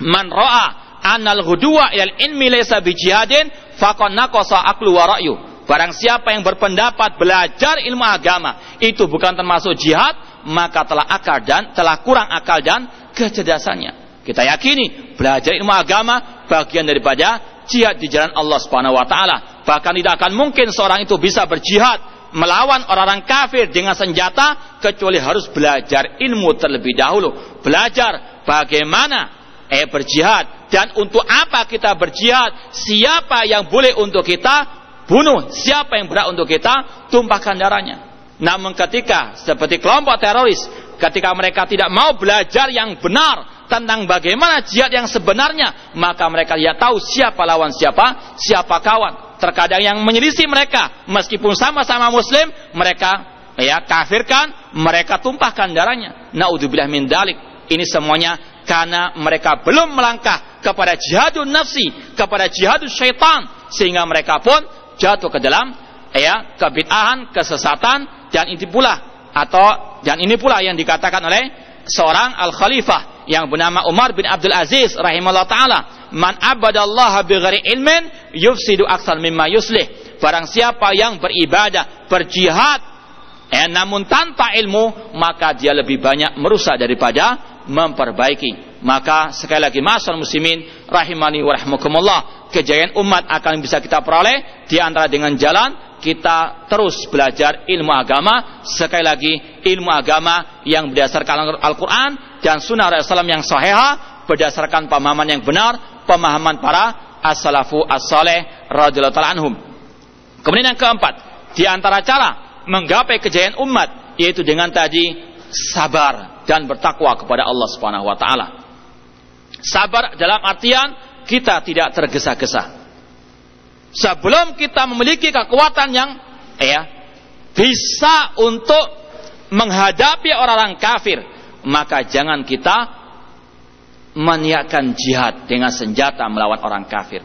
man ra'a anal huduwa ilal ilmi laysa bijihadin faqad naqasa aqlu wa ra'yu Barang siapa yang berpendapat belajar ilmu agama itu bukan termasuk jihad, maka telah akal dan telah kurang akal dan kecerdasannya. Kita yakini belajar ilmu agama bagian daripada jihad di jalan Allah Subhanahu wa taala. Bahkan tidak akan mungkin seorang itu bisa berjihad melawan orang-orang kafir dengan senjata kecuali harus belajar ilmu terlebih dahulu. Belajar bagaimana eh berjihad dan untuk apa kita berjihad? Siapa yang boleh untuk kita bunuh siapa yang berat untuk kita, tumpahkan darahnya. Namun ketika seperti kelompok teroris, ketika mereka tidak mau belajar yang benar tentang bagaimana jihad yang sebenarnya, maka mereka tidak tahu siapa lawan siapa, siapa kawan. Terkadang yang menyelisih mereka, meskipun sama-sama muslim, mereka ya kafirkan, mereka tumpahkan darahnya. Naudzubillah min dalik. Ini semuanya karena mereka belum melangkah kepada jihadun nafsi, kepada jihadun syaitan, sehingga mereka pun jatuh ke dalam ya kebid'ahan, kesesatan. Dan ini pula atau dan ini pula yang dikatakan oleh seorang al khalifah yang bernama Umar bin Abdul Aziz rahimahullah taala. Man abadallaha bighairi ilmin yufsidu aksal mimma yuslih. Barang siapa yang beribadah berjihad eh, namun tanpa ilmu maka dia lebih banyak merusak daripada memperbaiki. Maka sekali lagi masal muslimin rahimani wa rahmukumullah kejayaan umat akan bisa kita peroleh. Di antara dengan jalan kita terus belajar ilmu agama. Sekali lagi ilmu agama yang berdasarkan Al-Quran dan Sunnah Rasulullah yang sahihah berdasarkan pemahaman yang benar pemahaman para as-salafu as-saleh radhiyallahu anhum. Kemudian yang keempat di antara cara menggapai kejayaan umat yaitu dengan tadi sabar dan bertakwa kepada Allah Subhanahu wa taala sabar dalam artian kita tidak tergesa-gesa. Sebelum kita memiliki kekuatan yang ya bisa untuk menghadapi orang-orang kafir, maka jangan kita meniakan jihad dengan senjata melawan orang kafir.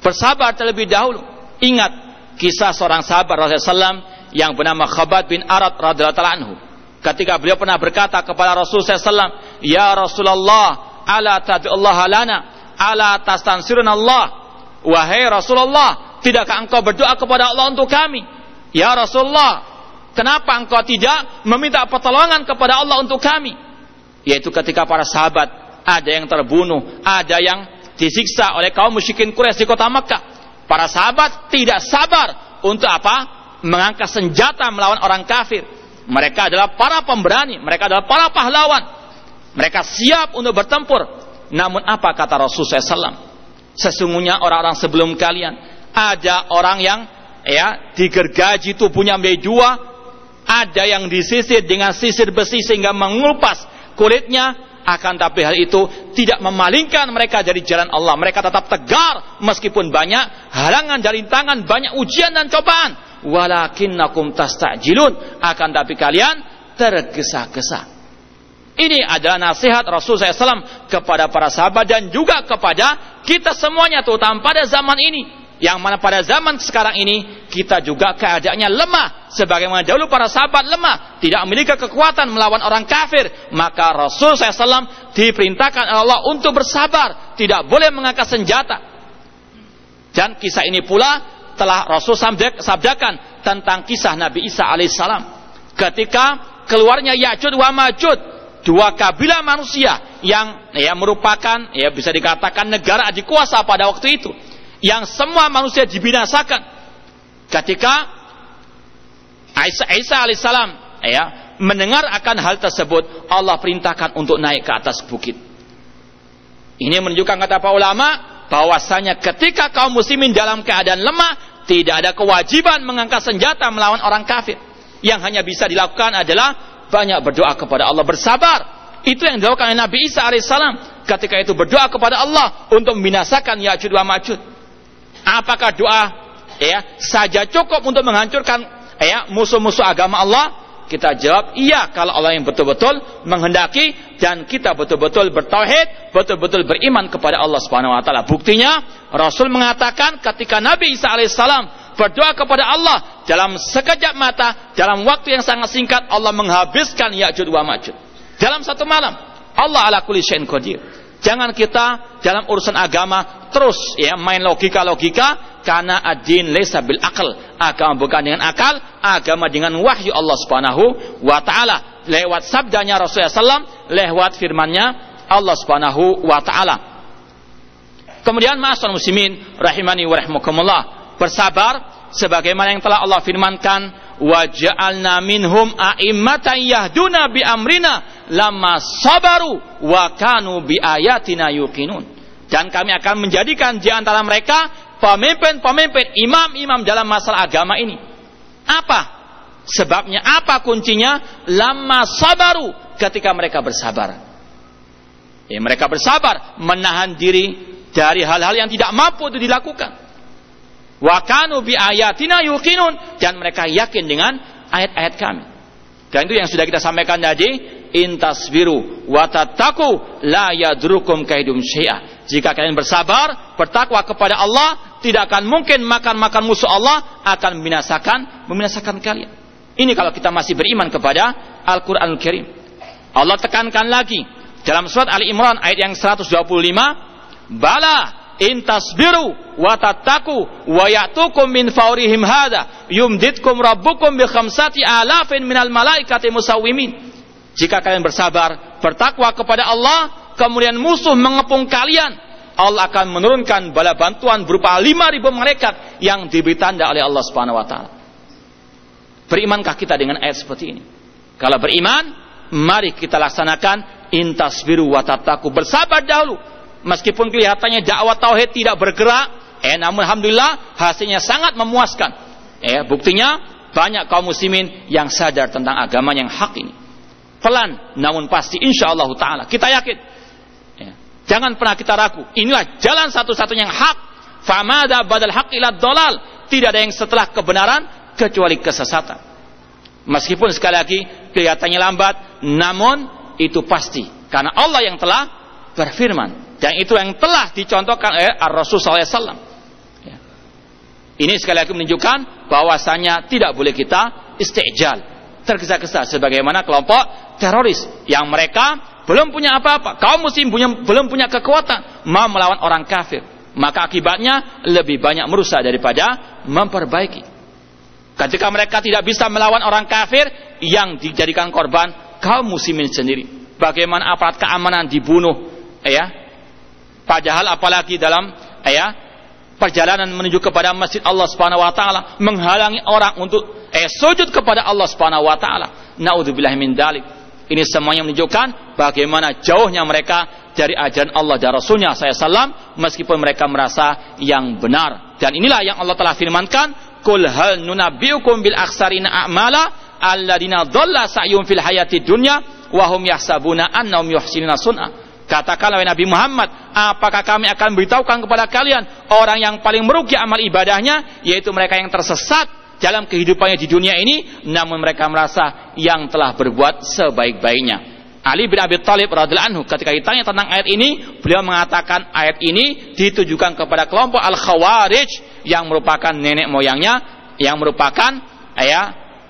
Bersabar terlebih dahulu. Ingat kisah seorang sahabat Rasulullah SAW yang bernama Khabat bin Arad radhiyallahu anhu. Ketika beliau pernah berkata kepada Rasul SAW, Ya Rasulullah, ala tad'ullah lana, ala tastansirun Allah. Wahai Rasulullah, tidakkah engkau berdoa kepada Allah untuk kami? Ya Rasulullah, kenapa engkau tidak meminta pertolongan kepada Allah untuk kami? Yaitu ketika para sahabat ada yang terbunuh, ada yang disiksa oleh kaum musyrikin Quraisy di kota Makkah. Para sahabat tidak sabar untuk apa? Mengangkat senjata melawan orang kafir. Mereka adalah para pemberani, mereka adalah para pahlawan. Mereka siap untuk bertempur. Namun apa kata Rasulullah SAW? Sesungguhnya orang-orang sebelum kalian ada orang yang ya digergaji tubuhnya menjadi dua, ada yang disisir dengan sisir besi sehingga mengupas kulitnya, akan tapi hal itu tidak memalingkan mereka dari jalan Allah. Mereka tetap tegar meskipun banyak halangan dari tangan, banyak ujian dan cobaan. Walakinnakum tastajilun. Akan tapi kalian tergesa-gesa. Ini adalah nasihat Rasul SAW kepada para sahabat dan juga kepada kita semuanya terutama pada zaman ini yang mana pada zaman sekarang ini kita juga keadaannya lemah sebagaimana dahulu para sahabat lemah tidak memiliki kekuatan melawan orang kafir maka Rasul SAW diperintahkan Allah untuk bersabar tidak boleh mengangkat senjata dan kisah ini pula telah Rasul sabdakan tentang kisah Nabi Isa alaihissalam. Ketika keluarnya Ya'jud wa Ma'jud dua kabilah manusia yang ya merupakan ya bisa dikatakan negara adikuasa pada waktu itu yang semua manusia dibinasakan. Ketika Isa, Isa alaihissalam ya mendengar akan hal tersebut Allah perintahkan untuk naik ke atas bukit. Ini menunjukkan kata para ulama bahwasanya ketika kaum muslimin dalam keadaan lemah tidak ada kewajiban mengangkat senjata melawan orang kafir. Yang hanya bisa dilakukan adalah banyak berdoa kepada Allah bersabar. Itu yang dilakukan oleh Nabi Isa alaihissalam ketika itu berdoa kepada Allah untuk membinasakan Ya'jud wa Ma'jud Apakah doa ya saja cukup untuk menghancurkan ya musuh-musuh agama Allah? Kita jawab iya kalau Allah yang betul-betul menghendaki dan kita betul-betul bertauhid, betul-betul beriman kepada Allah Subhanahu wa taala. Buktinya Rasul mengatakan ketika Nabi Isa alaihissalam berdoa kepada Allah dalam sekejap mata, dalam waktu yang sangat singkat Allah menghabiskan Ya'jud wa Ma'jud. Dalam satu malam. Allah ala kulli syai'in qadir. Jangan kita dalam urusan agama terus ya main logika-logika karena ad-din laysa bil akal. Agama bukan dengan akal, agama dengan wahyu Allah Subhanahu wa taala. Lewat sabdanya Rasulullah SAW, lewat firmannya Allah Subhanahu wa taala. Kemudian ma'asal muslimin rahimani wa rahimakumullah. Bersabar sebagaimana yang telah Allah firmankan wa ja'alna minhum a'immatan yahduna bi amrina lama sabaru wa kanu bi ayatina yuqinun dan kami akan menjadikan di antara mereka pemimpin-pemimpin imam-imam dalam masalah agama ini. Apa? Sebabnya apa kuncinya? Lama sabaru ketika mereka bersabar. Ya mereka bersabar menahan diri dari hal-hal yang tidak mampu itu dilakukan. Wa kanu bi ayatina yuqinun dan mereka yakin dengan ayat-ayat kami. Dan itu yang sudah kita sampaikan tadi, intasbiru wa tattaqu la yadrukum kaidum syai'a. Jika kalian bersabar, bertakwa kepada Allah, tidak akan mungkin makan-makan musuh Allah akan membinasakan membinasakan kalian. Ini kalau kita masih beriman kepada Al-Qur'anul Karim. Allah tekankan lagi dalam surat Ali Imran ayat yang 125, bala in tasbiru wa tattaku wa ya'tukum min faurihim hada yumditkum rabbukum bi khamsati alafin minal malaikati musawwimin jika kalian bersabar bertakwa kepada Allah kemudian musuh mengepung kalian Allah akan menurunkan bala bantuan berupa 5000 malaikat yang diberi tanda oleh Allah Subhanahu wa taala berimankah kita dengan ayat seperti ini kalau beriman mari kita laksanakan intasbiru wa bersabar dahulu meskipun kelihatannya dakwah tauhid tidak bergerak, eh namun alhamdulillah hasilnya sangat memuaskan. Eh buktinya banyak kaum muslimin yang sadar tentang agama yang hak ini. Pelan namun pasti insya Allah taala kita yakin. Ya. Jangan pernah kita ragu. Inilah jalan satu-satunya yang hak. Famada badal hak ila dolal. Tidak ada yang setelah kebenaran kecuali kesesatan. Meskipun sekali lagi kelihatannya lambat, namun itu pasti karena Allah yang telah berfirman dan itu yang telah dicontohkan oleh Rasul SAW. Ya. Ini sekali lagi menunjukkan bahwasanya tidak boleh kita istijal, tergesa-gesa sebagaimana kelompok teroris yang mereka belum punya apa-apa. Kaum muslim punya, belum punya kekuatan mau melawan orang kafir. Maka akibatnya lebih banyak merusak daripada memperbaiki. Ketika mereka tidak bisa melawan orang kafir yang dijadikan korban kaum muslimin sendiri. Bagaimana aparat keamanan dibunuh, ya. Padahal apalagi dalam ya perjalanan menuju kepada masjid Allah Subhanahu wa taala menghalangi orang untuk eh sujud kepada Allah Subhanahu wa taala. Nauzubillah min dalik. Ini semuanya menunjukkan bagaimana jauhnya mereka dari ajaran Allah dan Rasulnya saya salam meskipun mereka merasa yang benar. Dan inilah yang Allah telah firmankan, "Qul hal nunabbiukum bil aksarina a'mala alladina dhalla sa'yum fil hayati dunya wa hum yahsabuna annahum yuhsinuna sun'a." Katakanlah Nabi Muhammad, apakah kami akan beritahukan kepada kalian orang yang paling merugi amal ibadahnya yaitu mereka yang tersesat dalam kehidupannya di dunia ini namun mereka merasa yang telah berbuat sebaik-baiknya. Ali bin Abi Thalib radhiyallahu anhu ketika ditanya tentang ayat ini, beliau mengatakan ayat ini ditujukan kepada kelompok Al-Khawarij yang merupakan nenek moyangnya yang merupakan ya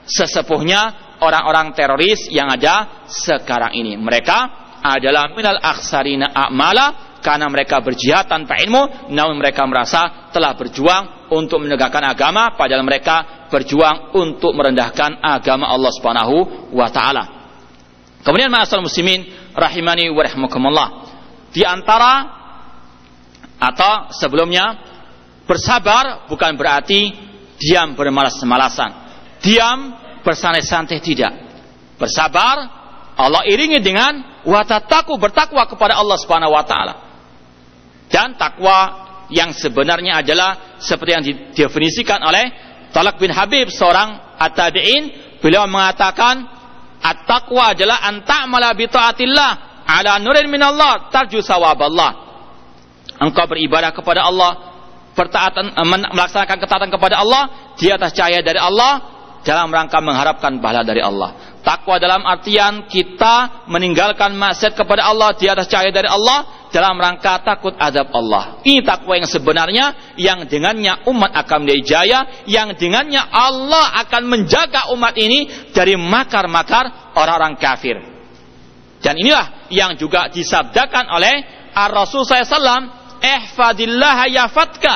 sesepuhnya orang-orang teroris yang ada sekarang ini. Mereka adalah minal aksarina a'mala karena mereka berjihad tanpa ilmu namun mereka merasa telah berjuang untuk menegakkan agama padahal mereka berjuang untuk merendahkan agama Allah Subhanahu wa taala. Kemudian ma'asal muslimin rahimani wa rahimakumullah. Di antara atau sebelumnya bersabar bukan berarti diam bermalas-malasan. Diam bersantai-santai tidak. Bersabar Allah iringi dengan watataku bertakwa kepada Allah Subhanahu wa taala. Dan takwa yang sebenarnya adalah seperti yang didefinisikan oleh Talak bin Habib seorang at-tabi'in beliau mengatakan at-taqwa adalah anta'mala bi taatillah ala nurin minallah tarju sawaballah. Engkau beribadah kepada Allah, pertaatan melaksanakan ketaatan kepada Allah di atas cahaya dari Allah dalam rangka mengharapkan pahala dari Allah. Takwa dalam artian kita meninggalkan maksiat kepada Allah di atas cahaya dari Allah dalam rangka takut azab Allah. Ini takwa yang sebenarnya yang dengannya umat akan menjadi jaya, yang dengannya Allah akan menjaga umat ini dari makar-makar orang-orang kafir. Dan inilah yang juga disabdakan oleh Ar-Rasul SAW, Ihfadillah yafatka,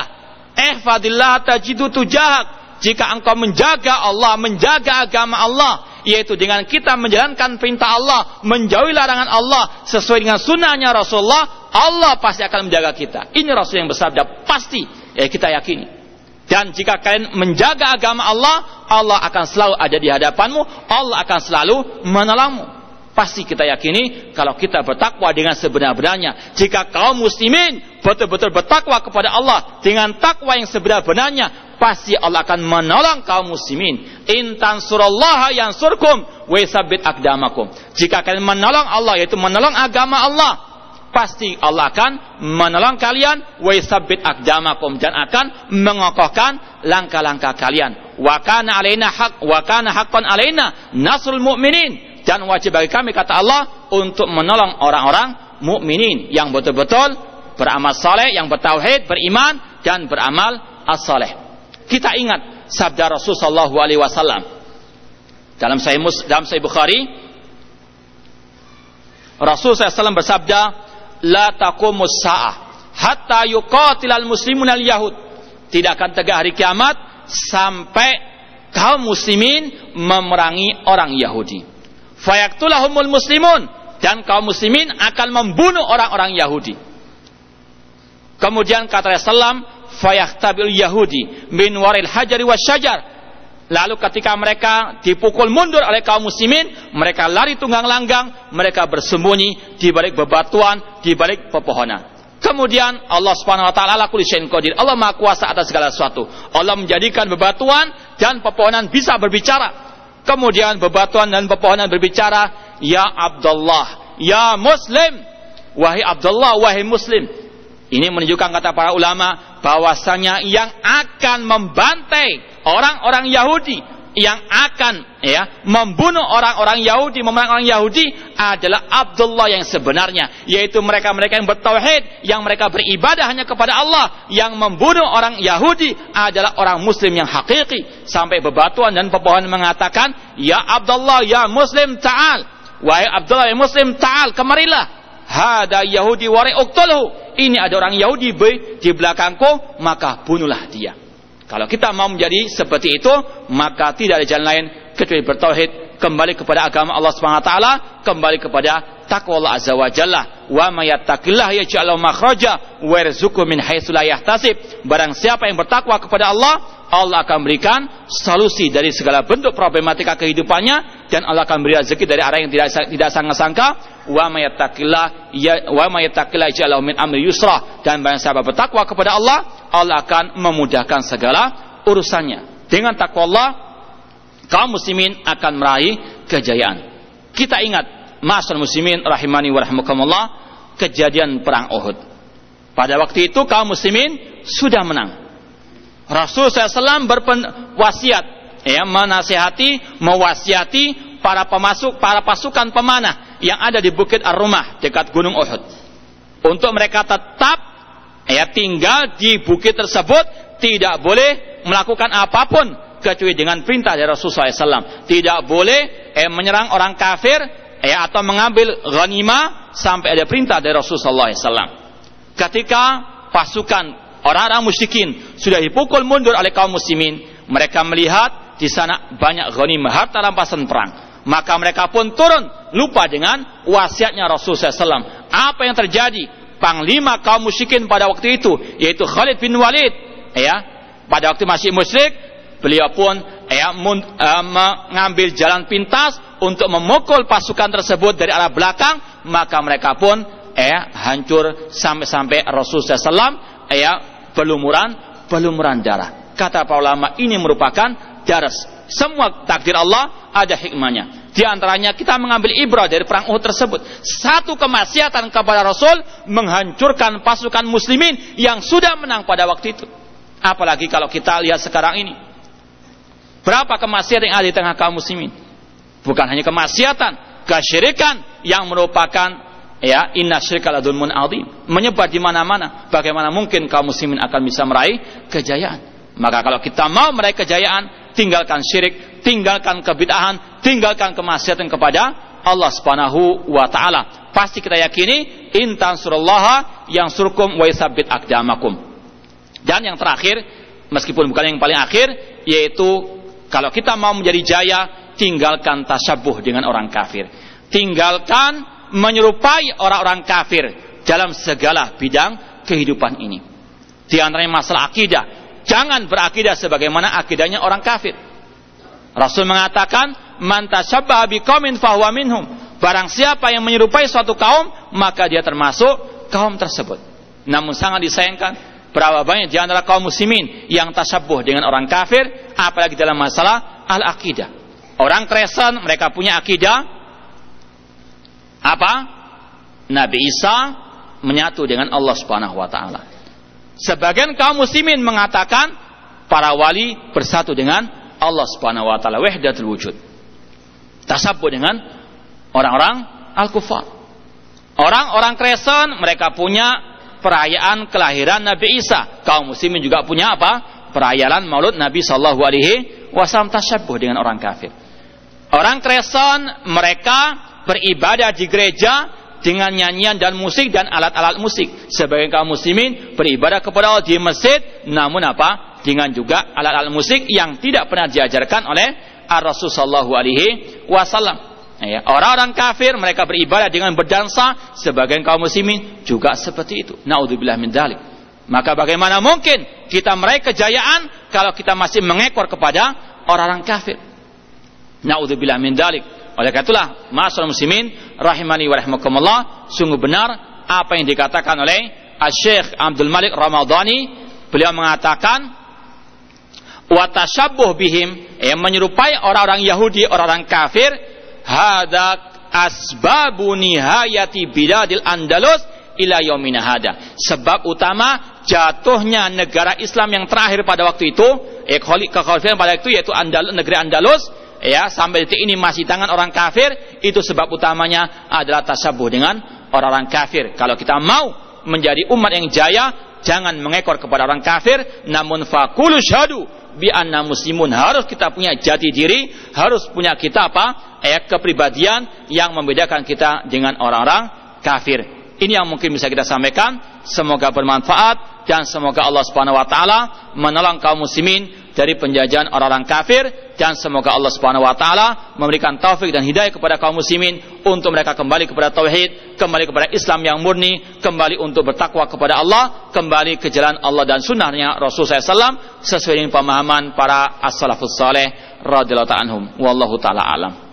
Ihfadillah tajidu tujahak. Jika engkau menjaga Allah, menjaga agama Allah, yaitu dengan kita menjalankan perintah Allah, menjauhi larangan Allah sesuai dengan sunnahnya Rasulullah, Allah pasti akan menjaga kita. Ini Rasul yang bersabda pasti ya kita yakini. Dan jika kalian menjaga agama Allah, Allah akan selalu ada di hadapanmu, Allah akan selalu menolongmu. Pasti kita yakini kalau kita bertakwa dengan sebenar-benarnya. Jika kaum muslimin betul-betul bertakwa kepada Allah dengan takwa yang sebenar-benarnya, pasti Allah akan menolong kaum muslimin. Intan surallaha yang surkum sabit akdamakum. Jika kalian menolong Allah yaitu menolong agama Allah, pasti Allah akan menolong kalian sabit akdamakum dan akan mengokohkan langkah-langkah kalian. Wa kana alaina haq wa kana haqqan alaina nasrul mu'minin dan wajib bagi kami kata Allah untuk menolong orang-orang mukminin yang betul-betul beramal saleh, yang bertauhid, beriman dan beramal as-saleh. Kita ingat sabda Rasul sallallahu alaihi wasallam dalam Sahih Mus dalam Sahih Bukhari. Rasul SAW bersabda la taqumus sa'ah hatta yuqatilal muslimun al yahud tidak akan tegak hari kiamat sampai kaum muslimin memerangi orang Yahudi fayaktulahumul muslimun dan kaum muslimin akan membunuh orang-orang Yahudi. Kemudian kata Rasulullah, fayahtabil Yahudi min waril hajari wasyajar. Lalu ketika mereka dipukul mundur oleh kaum muslimin, mereka lari tunggang langgang, mereka bersembunyi di balik bebatuan, di balik pepohonan. Kemudian Allah Subhanahu wa taala syai'in qadir. Allah Maha Kuasa atas segala sesuatu. Allah menjadikan bebatuan dan pepohonan bisa berbicara. Kemudian bebatuan dan pepohonan berbicara, "Ya Abdullah, ya Muslim." Wahai Abdullah, wahai Muslim. Ini menunjukkan kata para ulama bahwasanya yang akan membantai orang-orang Yahudi, yang akan ya membunuh orang-orang Yahudi, memenang orang Yahudi adalah Abdullah yang sebenarnya, yaitu mereka-mereka yang bertauhid, yang mereka beribadah hanya kepada Allah. Yang membunuh orang Yahudi adalah orang Muslim yang hakiki. Sampai bebatuan dan pepohonan mengatakan, Ya Abdullah, ya Muslim, ta'al. Wahai Abdullah, ya Muslim, ta'al, kemarilah. Hada Yahudi wari uktulhu. Ini ada orang Yahudi di belakangku, maka bunuhlah dia. Kalau kita mau menjadi seperti itu, maka tidak ada jalan lain kecuali bertauhid, kembali kepada agama Allah Subhanahu wa taala, kembali kepada takwa Allah Azza wa Jalla. Wa may yattaqillah yaj'al makhraja wa yarzuqhu min haitsu la yahtasib. Barang siapa yang bertakwa kepada Allah, Allah akan berikan solusi dari segala bentuk problematika kehidupannya dan Allah akan beri rezeki dari arah yang tidak tidak sangka-sangka wa may yattaqillah ya wa may yattaqillah yaj'al min amri yusra dan barang siapa bertakwa kepada Allah Allah akan memudahkan segala urusannya. Dengan takwa Allah, kaum muslimin akan meraih kejayaan. Kita ingat, masyarakat muslimin rahimani wa rahimakumullah, kejadian perang Uhud. Pada waktu itu kaum muslimin sudah menang. Rasul SAW berwasiat, ya, menasihati, mewasiati para pemasuk, para pasukan pemanah yang ada di Bukit Ar-Rumah dekat Gunung Uhud. Untuk mereka tetap ya tinggal di bukit tersebut tidak boleh melakukan apa pun kecuali dengan perintah dari Rasulullah SAW. Tidak boleh eh, menyerang orang kafir eh, atau mengambil ghanimah sampai ada perintah dari Rasulullah SAW. Ketika pasukan orang-orang musyrikin sudah dipukul mundur oleh kaum muslimin, mereka melihat di sana banyak ghanimah harta rampasan perang. Maka mereka pun turun lupa dengan wasiatnya Rasulullah SAW. Apa yang terjadi? panglima kaum musyrikin pada waktu itu yaitu Khalid bin Walid ya pada waktu masih musyrik beliau pun ya uh, mengambil jalan pintas untuk memukul pasukan tersebut dari arah belakang maka mereka pun ya hancur sampai-sampai Rasulullah SAW ya pelumuran pelumuran darah kata para ulama ini merupakan daras semua takdir Allah ada hikmahnya di antaranya kita mengambil ibrah dari perang Uhud tersebut. Satu kemaksiatan kepada Rasul menghancurkan pasukan muslimin yang sudah menang pada waktu itu. Apalagi kalau kita lihat sekarang ini. Berapa kemaksiatan yang ada di tengah kaum muslimin? Bukan hanya kemaksiatan, kesyirikan yang merupakan ya inna syirka ladulmun azim menyebar di mana-mana bagaimana mungkin kaum muslimin akan bisa meraih kejayaan maka kalau kita mau meraih kejayaan tinggalkan syirik tinggalkan kebid'ahan tinggalkan kemaksiatan kepada Allah Subhanahu wa taala. Pasti kita yakini intan surullah yang surkum wa yusabbit akdamakum. Dan yang terakhir, meskipun bukan yang paling akhir, yaitu kalau kita mau menjadi jaya, tinggalkan tasyabuh dengan orang kafir. Tinggalkan menyerupai orang-orang kafir dalam segala bidang kehidupan ini. Di antaranya masalah akidah, jangan berakidah sebagaimana akidahnya orang kafir. Rasul mengatakan, man tashabbaha biqaumin fahuwa minhum. Barang siapa yang menyerupai suatu kaum, maka dia termasuk kaum tersebut. Namun sangat disayangkan, berapa banyak di antara kaum muslimin yang tasabbuh dengan orang kafir, apalagi dalam masalah al-aqidah. Orang Kristen mereka punya akidah apa? Nabi Isa menyatu dengan Allah Subhanahu wa taala. Sebagian kaum muslimin mengatakan para wali bersatu dengan Allah Subhanahu wa taala wahdatul wujud tasabuh dengan orang-orang al-kufar. Orang-orang Kristen mereka punya perayaan kelahiran Nabi Isa. Kaum muslimin juga punya apa? Perayaan Maulud Nabi sallallahu alaihi wasallam tasabuh dengan orang kafir. Orang Kristen mereka beribadah di gereja dengan nyanyian dan musik dan alat-alat musik. Sebagian kaum muslimin beribadah kepada Allah di masjid, namun apa? Dengan juga alat-alat musik yang tidak pernah diajarkan oleh Ar-Rasul sallallahu alaihi wasallam. Ya, orang-orang kafir mereka beribadah dengan berdansa, sebagian kaum muslimin juga seperti itu. Naudzubillah min dzalik. Maka bagaimana mungkin kita meraih kejayaan kalau kita masih mengekor kepada orang-orang kafir? Naudzubillah min dzalik. Oleh karena itulah, masyarakat muslimin rahimani wa rahimakumullah, sungguh benar apa yang dikatakan oleh Syekh Abdul Malik Ramadhani. Beliau mengatakan watashabuh bihim yang menyerupai orang-orang Yahudi, orang-orang kafir, hada asbabu nihayati biladil Andalus ila yaumina hada. Sebab utama jatuhnya negara Islam yang terakhir pada waktu itu eh kekhawafiran pada itu yaitu Andal, negeri Andalus ya sampai detik ini masih tangan orang kafir itu sebab utamanya adalah tasabuh dengan orang-orang kafir kalau kita mau menjadi umat yang jaya jangan mengekor kepada orang kafir namun fakulu syadu bi anna muslimun. Harus kita punya jati diri harus punya kita apa? Eh kepribadian yang membedakan kita dengan orang-orang kafir. Ini yang mungkin bisa kita sampaikan. Semoga bermanfaat dan semoga Allah Subhanahu wa taala menolong kaum muslimin dari penjajahan orang-orang kafir dan semoga Allah Subhanahu wa taala memberikan taufik dan hidayah kepada kaum muslimin untuk mereka kembali kepada tauhid, kembali kepada Islam yang murni, kembali untuk bertakwa kepada Allah, kembali ke jalan Allah dan sunnahnya Rasul SAW sesuai dengan pemahaman para as-salafus saleh radhiyallahu anhum. Wallahu taala alam.